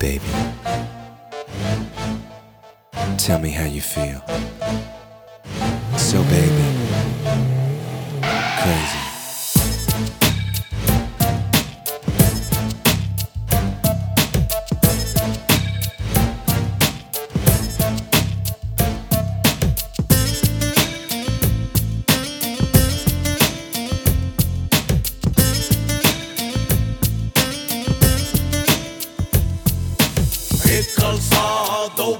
Baby, tell me how you feel. So, baby, crazy. salsa do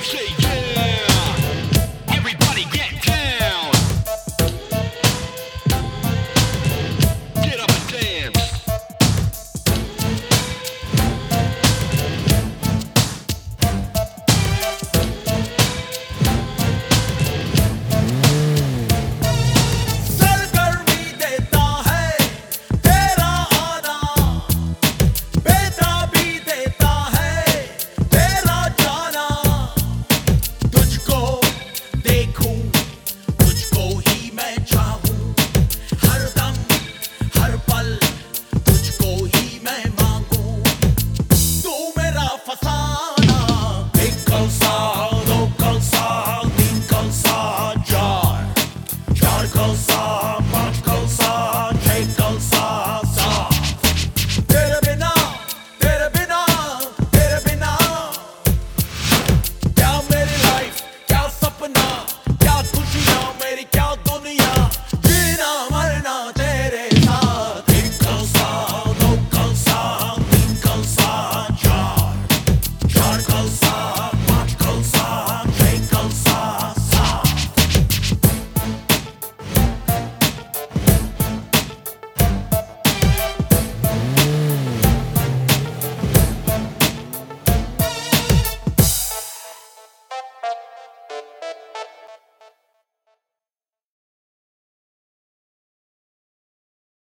Shake